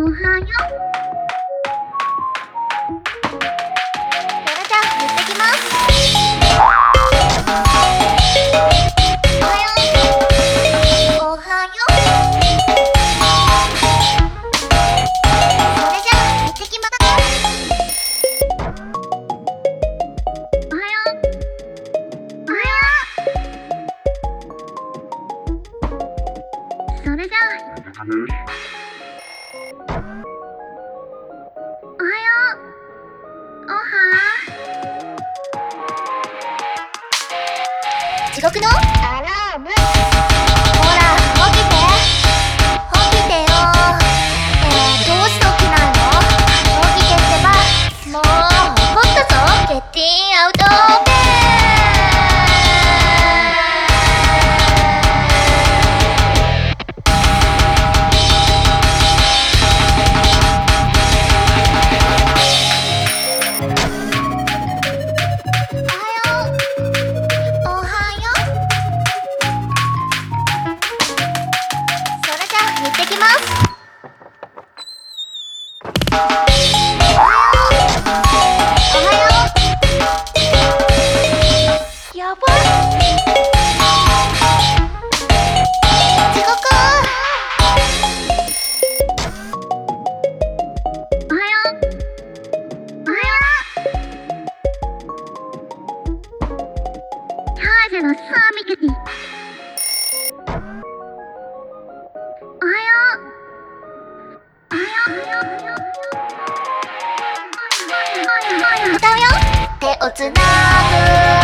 おはよう。それじゃあ行ってきます。おはよう。おはようそれじゃあ行ってきます。おはよう。おはよう。それじゃあ。地獄の？アラーム。ほら起きて。起きてよ。えー、どうして起きないの？起きてってば。もう怒ったぞ。ゲッティンアウトうチャージのサーミキティおはよう。おはよう。おはよう。おはよう。歌う。よ手をつなぐ